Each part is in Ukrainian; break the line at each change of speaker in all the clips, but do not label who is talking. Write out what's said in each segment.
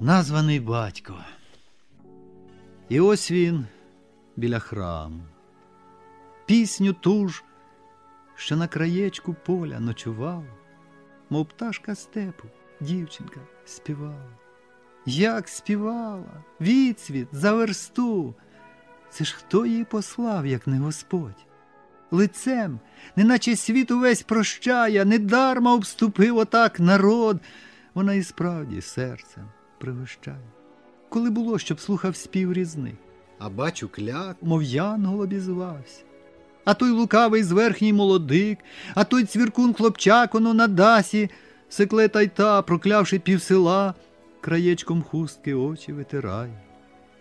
названий батько. І ось він біля храму. Пісню ту ж, що на краєчку поля ночував, мов пташка степу, дівчинка співала. Як співала, відсвіт за версту. Це ж хто її послав, як не Господь? Лицем, неначе світ увесь прощає, недарма обступив отак народ. Вона і справді серцем пригощає. Коли було, щоб слухав спів різних, а бачу кляк, мов янгол обізвався. А той лукавий зверхній молодик, а той цвіркун хлопчак оно на дасі, секле та й та, проклявши півсела, краєчком хустки очі витирає.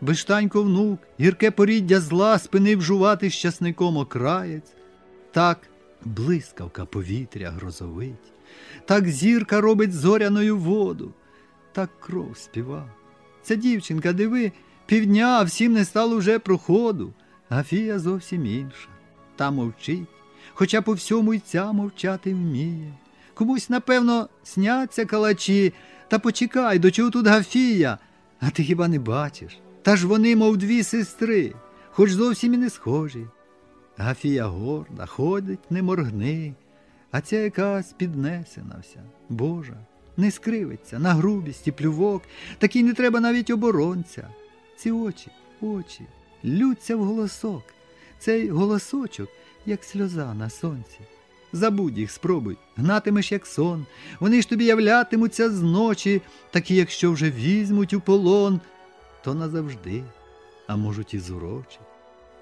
Бештанько внук, гірке поріддя зла спинив жувати щасником окраєць. Так блискавка повітря грозовить, так зірка робить зоряною воду, так кров співа. Ця дівчинка, диви, півдня, а всім не стало вже проходу, а фія зовсім інша. Та мовчить, хоча по всьому й ця мовчати вміє. Комусь, напевно, сняться калачі, та почекай, до чого тут Гафія, а ти хіба не бачиш? Та ж вони, мов дві сестри, хоч зовсім і не схожі. Гафія горда, ходить, не моргни, а ця якась піднесена вся, Божа, не скривиться на грубість і плювок, такий не треба навіть оборонця. Ці очі, очі, лються в голосок, цей голосочок, як сльоза на сонці. Забудь їх, спробуй, гнатимеш, як сон, вони ж тобі являтимуться зночі, такі, якщо вже візьмуть у полон, то назавжди, а можуть і зурочі.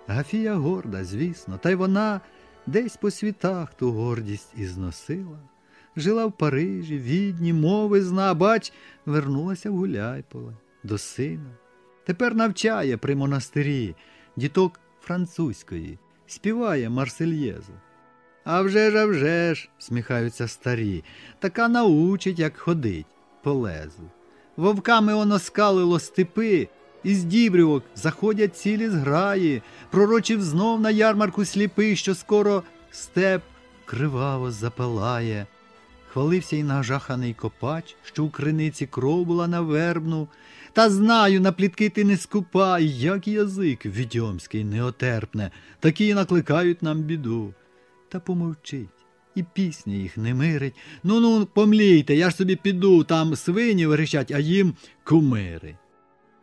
Гафія горда, звісно, та й вона десь по світах ту гордість і зносила. Жила в Парижі, відні, мови зна, бач, вернулася в Гуляйполе до сина. Тепер навчає при монастирі діток французької, співає Марсельєзу. А вже ж, а вже ж, сміхаються старі, така научить, як ходить по лезу. Вовками воно скалило степи, із дібрівок заходять цілі зграї, пророчив знов на ярмарку сліпий, що скоро степ криваво запалає. Хвалився й нажаханий копач, що у криниці кров була на вербну. Та знаю, на плітки ти не скупай, як язик відьомський неотерпне, такі накликають нам біду. Та помовчить, і пісня їх не мирить. Ну ну, помлійте, я ж собі піду, там свині верещать, а їм кумири.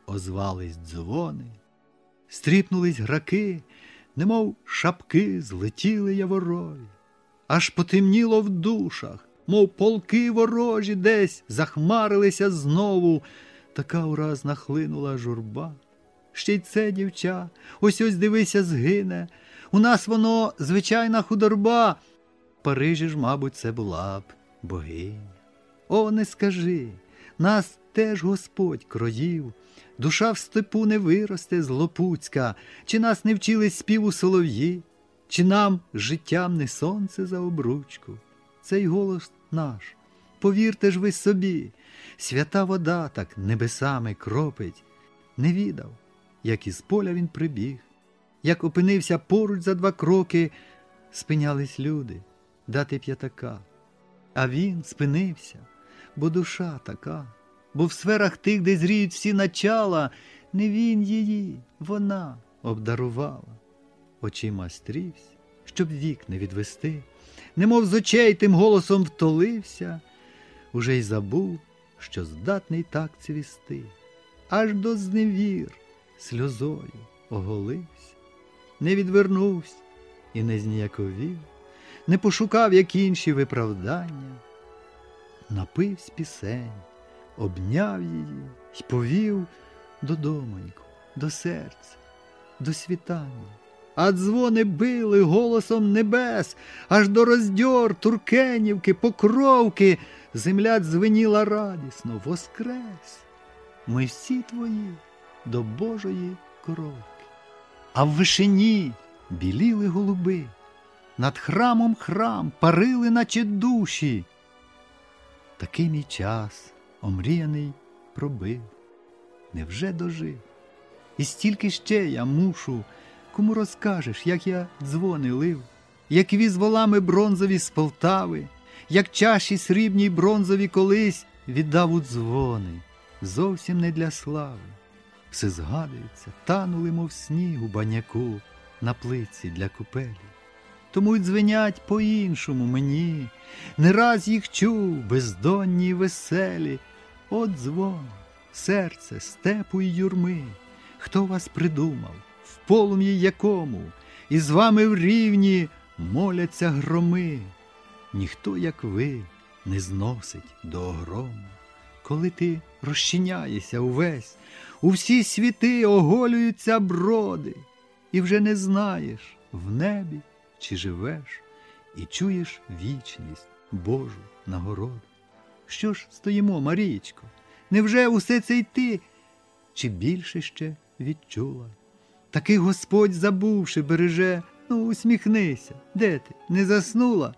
Озвались дзвони, стріпнулись граки, немов шапки злетіли яворові, аж потемніло в душах, мов полки ворожі десь захмарилися знову. Така ураз нахлинула журба. Ще й це, дівча, ось ось дивися, згине. У нас воно звичайна худорба. В Парижі ж, мабуть, це була б богиня. О, не скажи, нас теж Господь кроїв, душа в степу не виросте з Лопуцька, чи нас не вчили співу солов'ї, чи нам життям не сонце за обручку. Цей голос наш, повірте ж ви собі, свята вода так небесами кропить, не відав, як із поля він прибіг, як опинився поруч за два кроки, спинялись люди дати п'ятака. А він спинився, бо душа така, бо в сферах тих, де зріють всі начала, не він її, вона обдарувала. Очима стрівся, щоб вік не відвести, немов з очей тим голосом втолився, уже й забув, що здатний так цвісти, аж до зневір сльозою оголився, не відвернувся і не зніяковів, не пошукав, як інші виправдання, напився пісень, обняв її й повів додомоньку, до серця, до світання. А дзвони били голосом небес, аж до роздьор Туркенівки, Покровки, земля дзвеніла радісно, воскрес. Ми всі твої до Божої коровки. А в вишині біліли голуби, над храмом храм парили, наче душі. Такий мій час омріяний пробив, невже дожив? І стільки ще я мушу. Кому розкажеш, як я дзвони лив, як віз волами бронзові з Полтави, як чаші срібні й бронзові колись віддав у дзвони, зовсім не для слави. Все згадується, танули, мов сніг у баняку на плиці для купелі. Тому й дзвенять по-іншому мені, не раз їх чув, бездонні й веселі. От дзвон, серце, степу й юрми. Хто вас придумав, в полум'ї якому, і з вами в рівні моляться громи. Ніхто, як ви, не зносить до огрому. Коли ти розчиняєшся увесь, у всі світи оголюються броди, і вже не знаєш, в небі чи живеш, і чуєш вічність Божу нагороду. Що ж стоїмо, Марічко? Невже усе це й ти? Чи більше ще відчула? Таки Господь, забувши, береже, ну усміхнися. Де ти? Не заснула?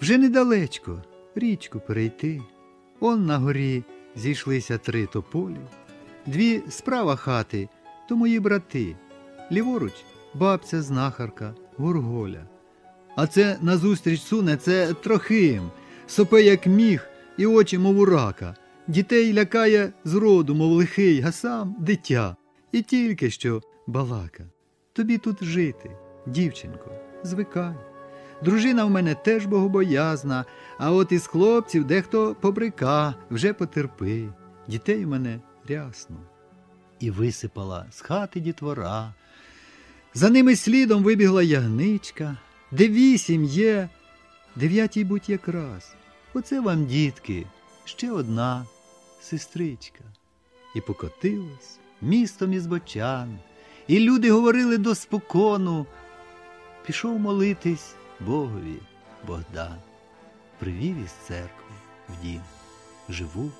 Вже недалечко річку перейти. Он на горі зійшлися три тополі, дві справа хати, то мої брати, ліворуч бабця знахарка, Горголя. А це назустріч суне це трохим, сопе, як міг, і очі, мов у рака. Дітей лякає зроду, мов лихий, а сам дитя, і тільки що балака. Тобі тут жити, дівчинко, звикай. Дружина в мене теж богобоязна, а от із хлопців дехто побрика, вже потерпи. Дітей в мене рясно. І висипала з хати дітвора. За ними слідом вибігла ягничка, де вісім є, дев'ятій будь якраз. Оце вам, дітки, ще одна сестричка. І покотилась містом із бочан, і люди говорили до спокону. Пішов молитись Богові Богдан, привів із церкви в дім живу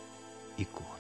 ікону.